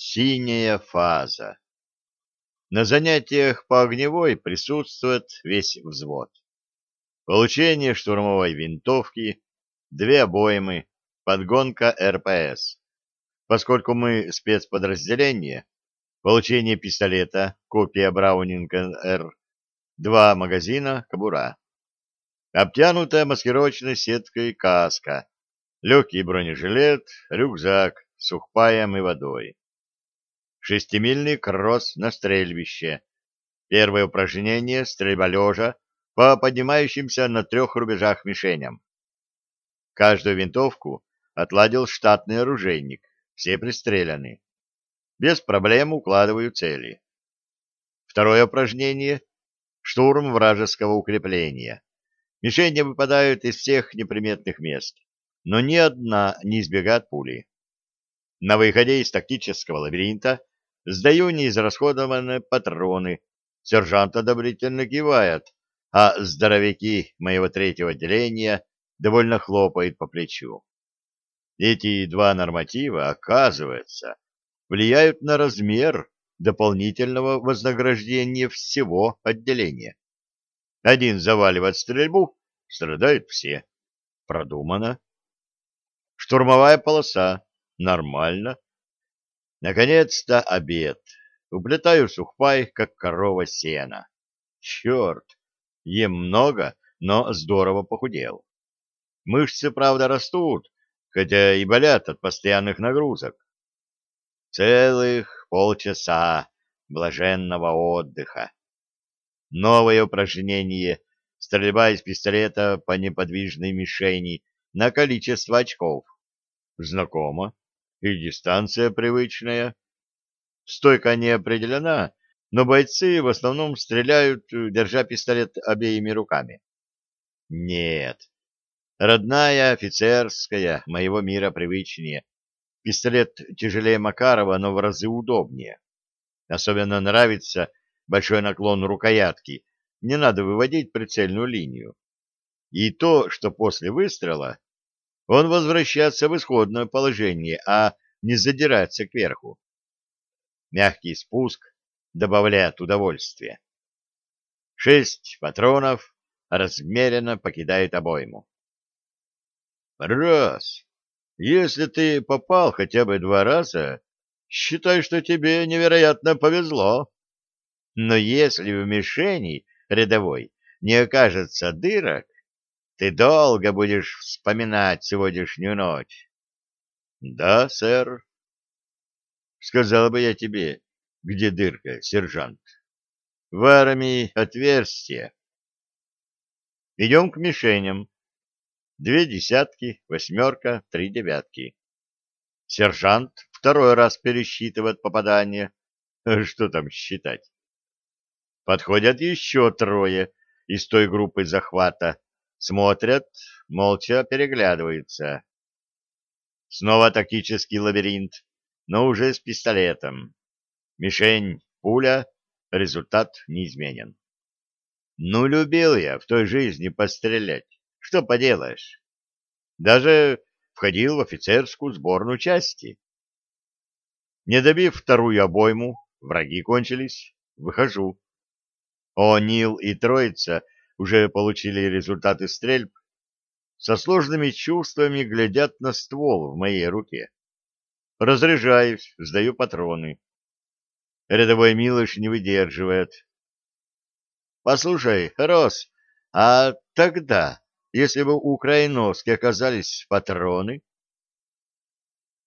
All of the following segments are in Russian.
Синяя фаза. На занятиях по огневой присутствует весь взвод. Получение штурмовой винтовки, две обоймы, подгонка РПС. Поскольку мы спецподразделение, получение пистолета, копия Браунинга-Р, два магазина, кобура. Обтянутая маскировочной сеткой каска, легкий бронежилет, рюкзак с сухпаем и водой. Шестимильный кросс на стрельбище. Первое упражнение — стрельба лежа по поднимающимся на трех рубежах мишеням. Каждую винтовку отладил штатный оружейник, все пристреляны. Без проблем укладываю цели. Второе упражнение — штурм вражеского укрепления. Мишени выпадают из всех неприметных мест, но ни одна не избегает пули. На выходе из тактического лабиринта сдаю неизрасходованные патроны. Сержант одобрительно кивает, а здоровяки моего третьего отделения довольно хлопают по плечу. Эти два норматива, оказывается, влияют на размер дополнительного вознаграждения всего отделения. Один заваливает стрельбу, страдают все. Продумано. Штурмовая полоса. Нормально. Наконец-то обед. Уплетаю сухпай, как корова сена. Черт! Ем много, но здорово похудел. Мышцы, правда, растут, хотя и болят от постоянных нагрузок. Целых полчаса блаженного отдыха. Новое упражнение — стрельба из пистолета по неподвижной мишени на количество очков. Знакомо. И дистанция привычная. Стойка не определена, но бойцы в основном стреляют, держа пистолет обеими руками. Нет, Родная, офицерская, моего мира привычнее. Пистолет тяжелее Макарова, но в разы удобнее. Особенно нравится большой наклон рукоятки. Не надо выводить прицельную линию. И то, что после выстрела он возвращается в исходное положение, а не задирается кверху. Мягкий спуск добавляет удовольствия. Шесть патронов размеренно покидает обойму. Раз. Если ты попал хотя бы два раза, считай, что тебе невероятно повезло. Но если в мишени рядовой не окажется дырок, ты долго будешь вспоминать сегодняшнюю ночь. — Да, сэр. — Сказал бы я тебе, где дырка, сержант. В армии отверстие. Идем к мишеням. Две десятки, восьмерка, три девятки. Сержант второй раз пересчитывает попадание. Что там считать? Подходят еще трое из той группы захвата. Смотрят, молча переглядываются. Снова тактический лабиринт, но уже с пистолетом. Мишень, пуля, результат неизменен. Ну, любил я в той жизни пострелять. Что поделаешь? Даже входил в офицерскую сборную части. Не добив вторую обойму, враги кончились, выхожу. О, Нил и Троица уже получили результаты стрельб, со сложными чувствами глядят на ствол в моей руке. Разряжаюсь, сдаю патроны. Рядовой Милыш не выдерживает. — Послушай, Рос, а тогда если бы у Крайновски оказались патроны?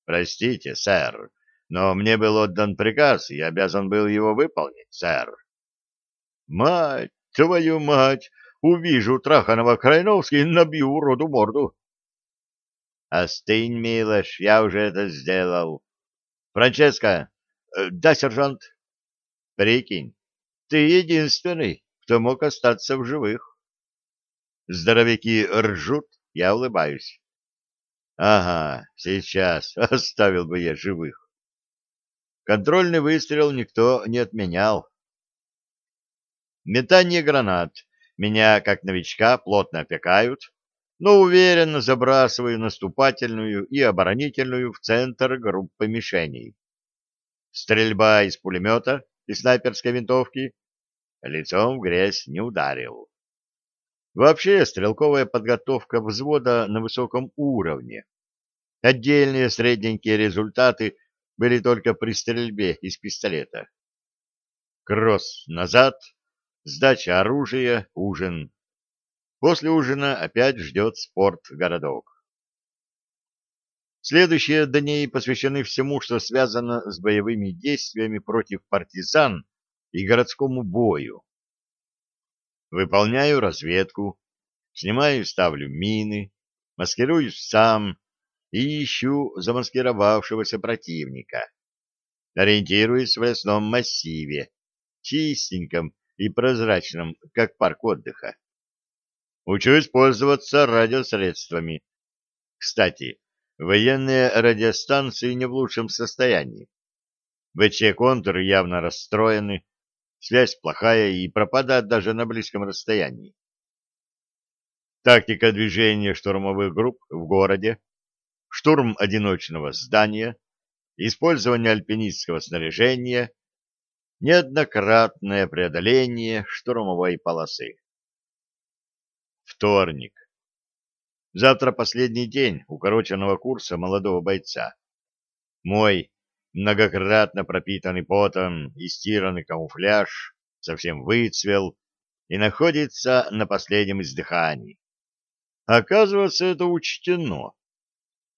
Простите, сэр, но мне был отдан приказ, и обязан был его выполнить, сэр. Мать, твою мать, увижу Траханова Крайновски и набью уроду морду. Остынь, Милош, я уже это сделал. Франческо, э, да, сержант. Прикинь, ты единственный, кто мог остаться в живых. Здоровяки ржут, я улыбаюсь. Ага, сейчас оставил бы я живых. Контрольный выстрел никто не отменял. Метание гранат. Меня, как новичка, плотно опекают, но уверенно забрасываю наступательную и оборонительную в центр группы мишеней. стрельба из пулемета и снайперской винтовки, лицом в грязь не ударил. Вообще, стрелковая подготовка взвода на высоком уровне. Отдельные средненькие результаты были только при стрельбе из пистолета. Кросс назад, сдача оружия, ужин. После ужина опять ждет спорт-городок. Следующие дни посвящены всему, что связано с боевыми действиями против партизан и городскому бою. Выполняю разведку, снимаю и ставлю мины, маскируюсь сам и ищу замаскировавшегося противника. Ориентируюсь в лесном массиве, чистеньком и прозрачном, как парк отдыха. Учусь пользоваться радиосредствами. Кстати, военные радиостанции не в лучшем состоянии. ВЧ-контур явно расстроены, связь плохая и пропадает даже на близком расстоянии. Тактика движения штурмовых групп в городе, штурм одиночного здания, использование альпинистского снаряжения, неоднократное преодоление штурмовой полосы. Вторник. Завтра последний день укороченного курса молодого бойца. Мой многократно пропитанный потом и стиранный камуфляж совсем выцвел и находится на последнем издыхании. Оказывается, это учтено.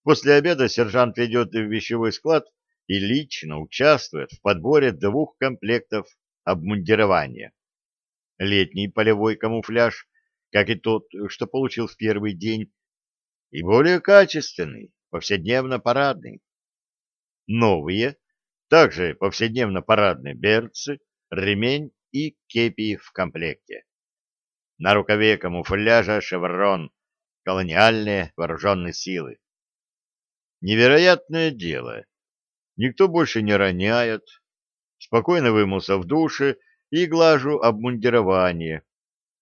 После обеда сержант ведет в вещевой склад и лично участвует в подборе двух комплектов обмундирования. Летний полевой камуфляж, как и тот, что получил в первый день, и более качественный, повседневно-парадный. Новые, также повседневно-парадные берцы, ремень и кепи в комплекте. На рукаве камуфляжа шеврон колониальные вооруженные силы. Невероятное дело. Никто больше не роняет. Спокойно вымылся в душе и глажу обмундирование.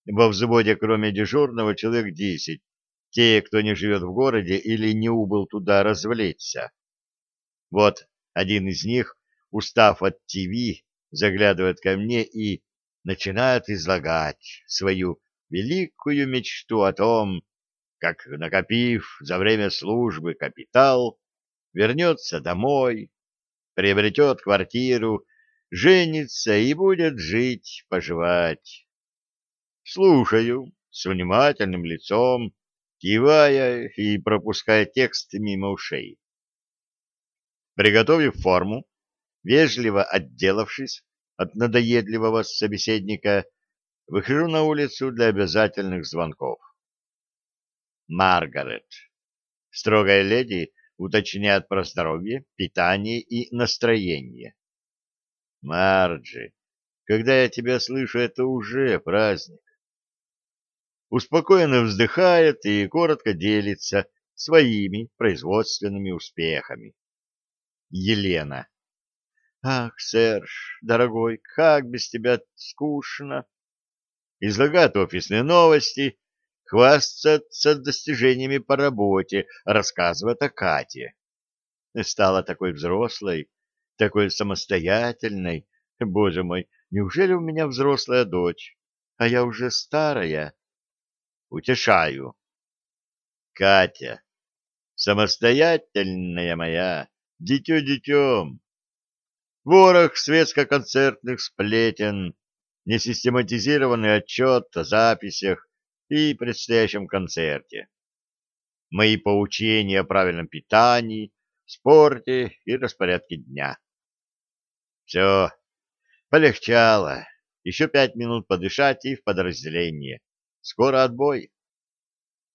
Во взводе, кроме дежурного, человек десять, те, кто не живет в городе или не убыл туда развлечься. Вот один из них, устав от ТВ, заглядывает ко мне и начинает излагать свою великую мечту о том, как, накопив за время службы капитал, вернется домой, приобретет квартиру, женится и будет жить-поживать. Слушаю с внимательным лицом, кивая и пропуская текст мимо ушей. Приготовив форму, вежливо отделавшись от надоедливого собеседника, выхожу на улицу для обязательных звонков. Маргарет. Строгая леди уточняет про здоровье, питание и настроение. Марджи, когда я тебя слышу, это уже праздник успокоенно вздыхает и коротко делится своими производственными успехами. Елена. Ах, Серж, дорогой, как без тебя скучно. Излагает офисные новости, хвастается достижениями по работе, рассказывает о Кате. Стала такой взрослой, такой самостоятельной. Боже мой, неужели у меня взрослая дочь, а я уже старая? утешаю. Катя, самостоятельная моя, дитё детем. Ворох светско-концертных сплетен, несистематизированный отчет о записях и предстоящем концерте. Мои поучения о правильном питании, спорте и распорядке дня. Все, полегчало. Еще пять минут подышать и в подразделение. Скоро отбой.